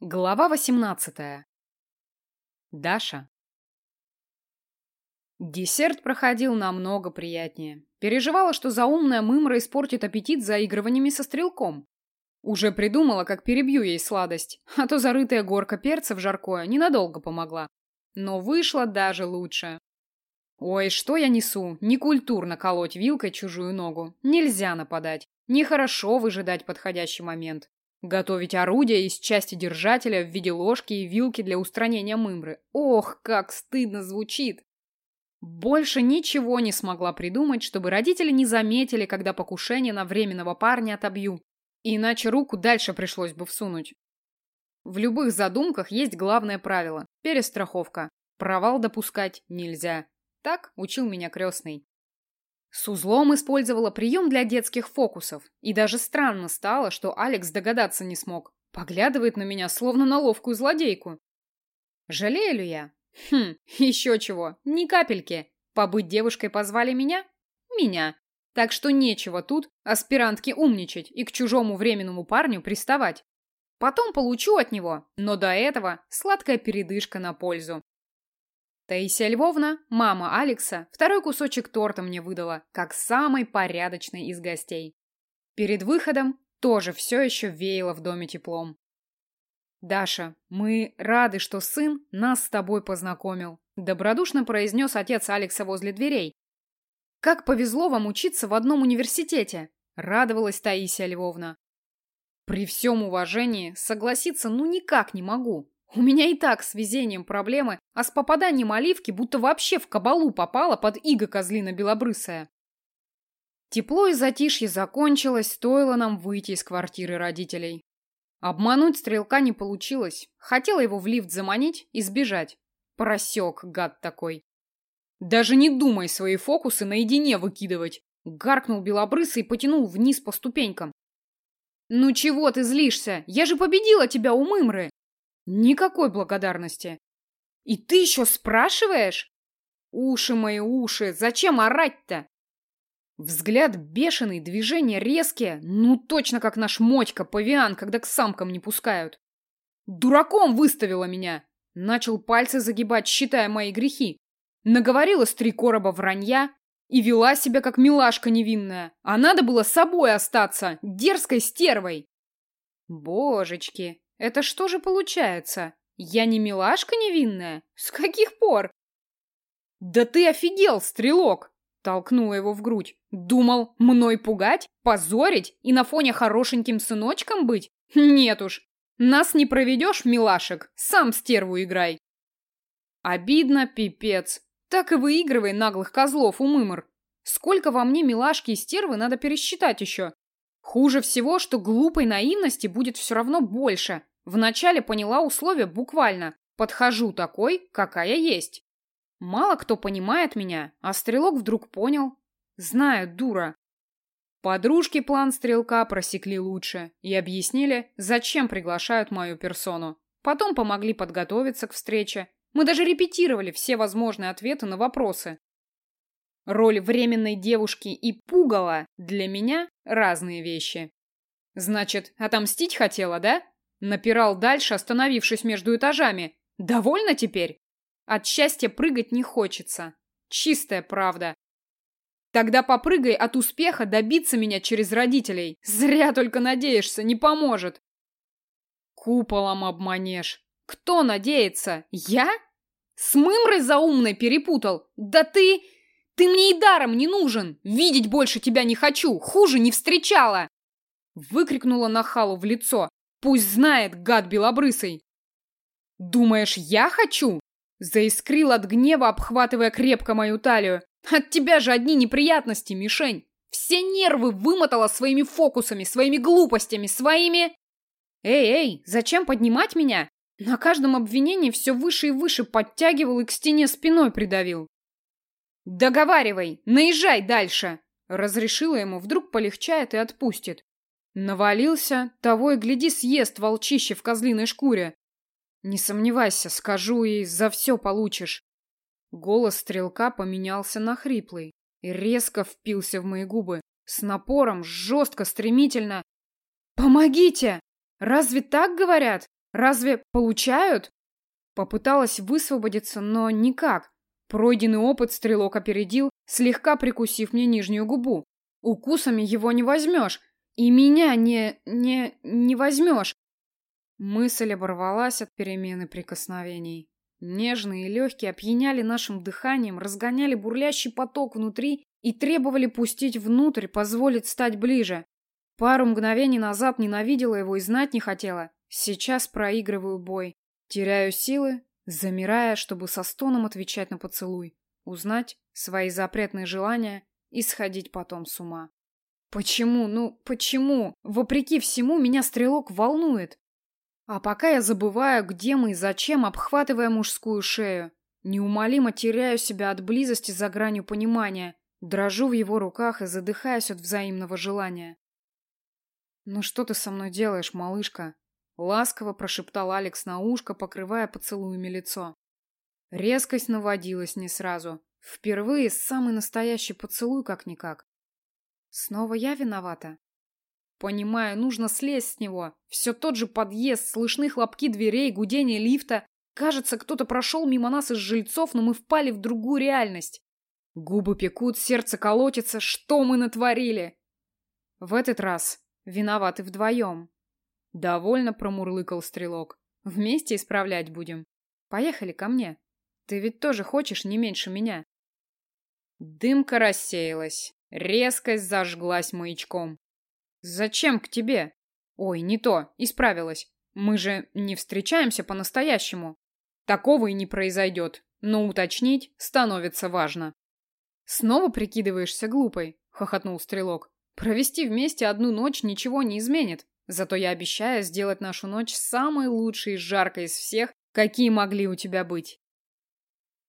Глава 18. Даша. Десерт проходил намного приятнее. Переживала, что заумная мымра испортит аппетит заигрываниями со стрелком. Уже придумала, как перебью ей сладость, а то зарытая горка перца в жаркое ненадолго помогла. Но вышло даже лучше. Ой, что я несу? Некультурно колоть вилкой чужую ногу. Нельзя нападать. Нехорошо выжидать подходящий момент. Готовить орудие из части держателя в виде ложки и вилки для устранения мымры. Ох, как стыдно звучит! Больше ничего не смогла придумать, чтобы родители не заметили, когда покушение на временного парня отобью. Иначе руку дальше пришлось бы всунуть. В любых задумках есть главное правило – перестраховка. Провал допускать нельзя. Так учил меня крестный. С узлом использовала прием для детских фокусов. И даже странно стало, что Алекс догадаться не смог. Поглядывает на меня, словно на ловкую злодейку. Жалею ли я? Хм, еще чего, ни капельки. Побыть девушкой позвали меня? Меня. Так что нечего тут аспирантке умничать и к чужому временному парню приставать. Потом получу от него, но до этого сладкая передышка на пользу. Таисия Львовна, мама Алекса, второй кусочек торта мне выдала, как самый порядочный из гостей. Перед выходом тоже все еще веяло в доме теплом. «Даша, мы рады, что сын нас с тобой познакомил», добродушно произнес отец Алекса возле дверей. «Как повезло вам учиться в одном университете», радовалась Таисия Львовна. «При всем уважении согласиться ну никак не могу. У меня и так с везением проблемы, а с попаданием оливки будто вообще в кабалу попала под иго козлина белобрысая. Тепло и затишье закончилось, стоило нам выйти из квартиры родителей. Обмануть стрелка не получилось. Хотела его в лифт заманить и сбежать. Просек, гад такой. Даже не думай свои фокусы наедине выкидывать. Гаркнул белобрысый и потянул вниз по ступенькам. «Ну чего ты злишься? Я же победила тебя у Мымры!» Никакой благодарности. И ты еще спрашиваешь? Уши мои уши, зачем орать-то? Взгляд бешеный, движения резкие, ну точно как наш Мотька, павиан, когда к самкам не пускают. Дураком выставила меня. Начал пальцы загибать, считая мои грехи. Наговорила с три короба вранья и вела себя как милашка невинная. А надо было собой остаться, дерзкой стервой. Божечки, это что же получается? Я не милашка невинная? С каких пор? Да ты офигел, стрелок! Толкнула его в грудь. Думал, мной пугать, позорить и на фоне хорошеньким сыночком быть? Нет уж. Нас не проведешь, милашек, сам стерву играй. Обидно, пипец. Так и выигрывай наглых козлов, умымр. Сколько во мне милашки и стервы надо пересчитать еще. Хуже всего, что глупой наивности будет все равно больше. Вначале поняла условия буквально. Подхожу такой, какая есть. Мало кто понимает меня, а стрелок вдруг понял. Знаю, дура. Подружки план стрелка просекли лучше и объяснили, зачем приглашают мою персону. Потом помогли подготовиться к встрече. Мы даже репетировали все возможные ответы на вопросы. Роль временной девушки и пугала для меня разные вещи. Значит, отомстить хотела, да? Напирал дальше, остановившись между этажами. Довольно теперь? От счастья прыгать не хочется. Чистая правда. Тогда попрыгай от успеха добиться меня через родителей. Зря только надеешься, не поможет. Куполом обманешь. Кто надеется? Я? С мымрой заумной перепутал? Да ты... Ты мне и даром не нужен. Видеть больше тебя не хочу. Хуже не встречала. Выкрикнула нахалу в лицо. Пусть знает, гад белобрысый. Думаешь, я хочу? Заискрил от гнева, обхватывая крепко мою талию. От тебя же одни неприятности, мишень. Все нервы вымотала своими фокусами, своими глупостями, своими... Эй, эй, зачем поднимать меня? На каждом обвинении все выше и выше подтягивал и к стене спиной придавил. «Договаривай, наезжай дальше!» Разрешила ему, вдруг полегчает и отпустит. Навалился, того и гляди съест волчище в козлиной шкуре. Не сомневайся, скажу и за все получишь. Голос стрелка поменялся на хриплый и резко впился в мои губы. С напором, жестко, стремительно. «Помогите! Разве так говорят?» Разве получают? Попыталась высвободиться, но никак. Пройденный опыт стрелок опередил, слегка прикусив мне нижнюю губу. Укусами его не возьмешь. И меня не... не... не возьмешь. Мысль оборвалась от перемены прикосновений. Нежные и легкие опьяняли нашим дыханием, разгоняли бурлящий поток внутри и требовали пустить внутрь, позволить стать ближе. Пару мгновений назад ненавидела его и знать не хотела. Сейчас проигрываю бой. Теряю силы, замирая, чтобы со стоном отвечать на поцелуй, узнать свои запретные желания и сходить потом с ума. Почему, ну почему? Вопреки всему меня стрелок волнует. А пока я забываю, где мы и зачем, обхватывая мужскую шею. Неумолимо теряю себя от близости за гранью понимания. Дрожу в его руках и задыхаюсь от взаимного желания. «Ну что ты со мной делаешь, малышка?» Ласково прошептал Алекс на ушко, покрывая поцелуями лицо. Резкость наводилась не сразу. Впервые самый настоящий поцелуй как-никак. Снова я виновата? Понимаю, нужно слезть с него. Все тот же подъезд, слышны хлопки дверей, гудение лифта. Кажется, кто-то прошел мимо нас из жильцов, но мы впали в другую реальность. Губы пекут, сердце колотится. Что мы натворили? В этот раз виноваты вдвоем. Довольно промурлыкал стрелок. Вместе исправлять будем. Поехали ко мне. Ты ведь тоже хочешь не меньше меня. Дымка рассеялась. Резкость зажглась маячком. Зачем к тебе? Ой, не то, исправилась. Мы же не встречаемся по-настоящему. Такого и не произойдет, но уточнить становится важно. Снова прикидываешься глупой, хохотнул стрелок. Провести вместе одну ночь ничего не изменит. Зато я обещаю сделать нашу ночь самой лучшей и жаркой из всех, какие могли у тебя быть.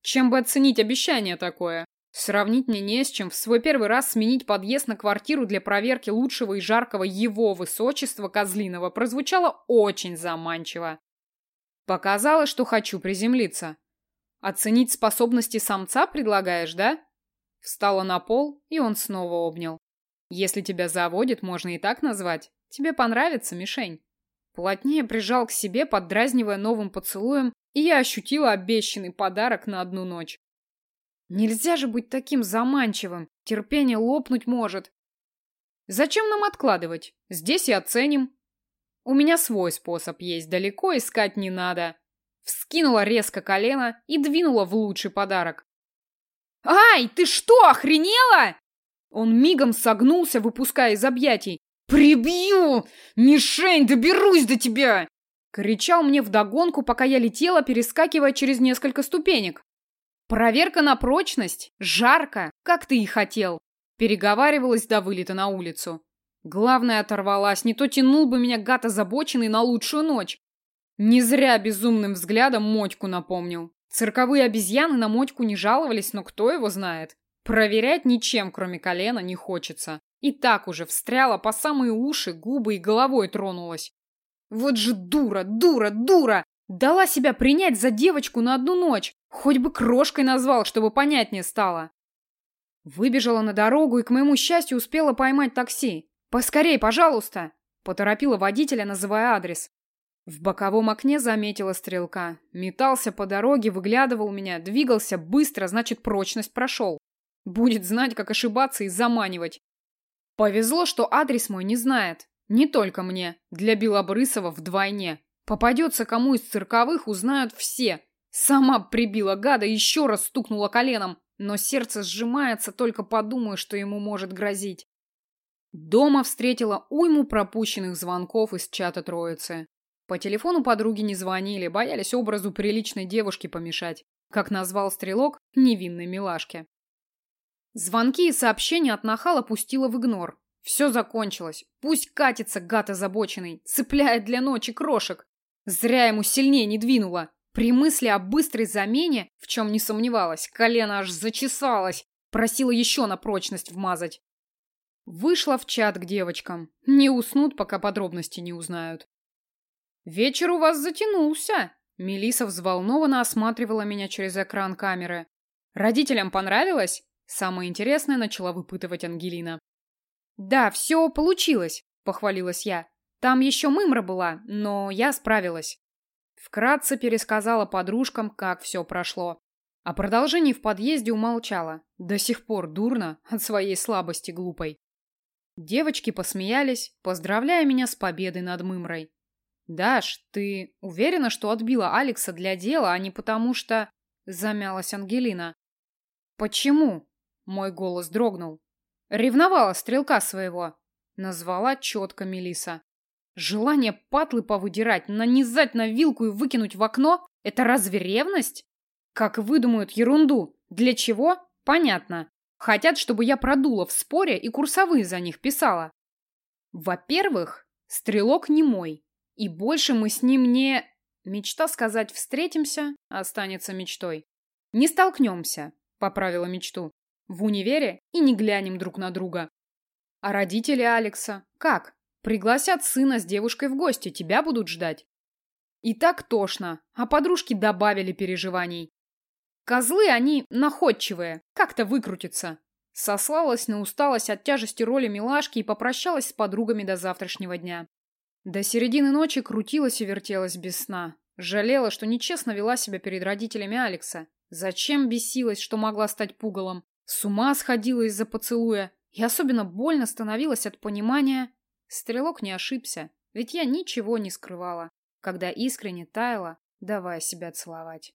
Чем бы оценить обещание такое? Сравнить мне не с чем в свой первый раз сменить подъезд на квартиру для проверки лучшего и жаркого его высочества Козлиного прозвучало очень заманчиво. Показалось, что хочу приземлиться. Оценить способности самца предлагаешь, да? Встала на пол, и он снова обнял. Если тебя заводит, можно и так назвать. Тебе понравится, мишень. Плотнее прижал к себе, поддразнивая новым поцелуем, и я ощутила обещанный подарок на одну ночь. Нельзя же быть таким заманчивым. Терпение лопнуть может. Зачем нам откладывать? Здесь и оценим. У меня свой способ есть, далеко искать не надо. Вскинула резко колено и двинула в лучший подарок. «Ай, ты что, охренела?» Он мигом согнулся, выпуская из объятий. «Прибью! Мишень, доберусь до тебя!» Кричал мне вдогонку, пока я летела, перескакивая через несколько ступенек. Проверка на прочность? Жарко, как ты и хотел. Переговаривалась до вылета на улицу. Главное, оторвалась, не то тянул бы меня гад озабоченный на лучшую ночь. Не зря безумным взглядом Мотьку напомнил. Цирковые обезьяны на Мотьку не жаловались, но кто его знает. Проверять ничем, кроме колена, не хочется. И так уже встряла по самые уши, губы и головой тронулась. Вот же дура, дура, дура! Дала себя принять за девочку на одну ночь. Хоть бы крошкой назвал, чтобы понятнее стало. Выбежала на дорогу и, к моему счастью, успела поймать такси. «Поскорей, пожалуйста!» Поторопила водителя, называя адрес. В боковом окне заметила стрелка. Метался по дороге, выглядывал меня, двигался быстро, значит, прочность прошел. Будет знать, как ошибаться и заманивать. Повезло, что адрес мой не знает. Не только мне. Для Белобрысова вдвойне. Попадется кому из цирковых, узнают все. Сама прибила гада еще раз стукнула коленом, но сердце сжимается, только подумаю, что ему может грозить. Дома встретила уйму пропущенных звонков из чата троицы. По телефону подруги не звонили, боялись образу приличной девушки помешать, как назвал стрелок невинной милашки. Звонки и сообщения от нахала пустила в игнор. Все закончилось. Пусть катится гад озабоченный, цепляет для ночи крошек. Зря ему сильнее не двинуло. При мысли о быстрой замене, в чем не сомневалась, колено аж зачесалось. Просила еще на прочность вмазать. Вышла в чат к девочкам. Не уснут, пока подробности не узнают. «Вечер у вас затянулся!» Мелиса взволнованно осматривала меня через экран камеры. «Родителям понравилось?» Самое интересное начала выпытывать Ангелина. «Да, все получилось», — похвалилась я. Там еще мымра была, но я справилась. Вкратце пересказала подружкам, как все прошло. О продолжении в подъезде умолчала. До сих пор дурно от своей слабости глупой. Девочки посмеялись, поздравляя меня с победой над Мымрой. «Даш, ты уверена, что отбила Алекса для дела, а не потому что...» Замялась Ангелина. «Почему?» Мой голос дрогнул. «Ревновала стрелка своего», назвала четко Мелиса. Желание патлы повыдирать, нанизать на вилку и выкинуть в окно – это разве ревность? Как выдумают ерунду. Для чего? Понятно. Хотят, чтобы я продула в споре и курсовые за них писала. Во-первых, стрелок не мой. И больше мы с ним не... Мечта сказать «встретимся» останется мечтой. Не столкнемся, поправила мечту. В универе и не глянем друг на друга. А родители Алекса? Как? Пригласят сына с девушкой в гости, тебя будут ждать. И так тошно, а подружки добавили переживаний. Козлы они находчивые, как-то выкрутятся. Сослалась на усталость от тяжести роли милашки и попрощалась с подругами до завтрашнего дня. До середины ночи крутилась и вертелась без сна. Жалела, что нечестно вела себя перед родителями Алекса. Зачем бесилась, что могла стать пугалом? С ума сходила из-за поцелуя. И особенно больно становилось от понимания. Стрелок не ошибся, ведь я ничего не скрывала, когда искренне таяла, давая себя целовать.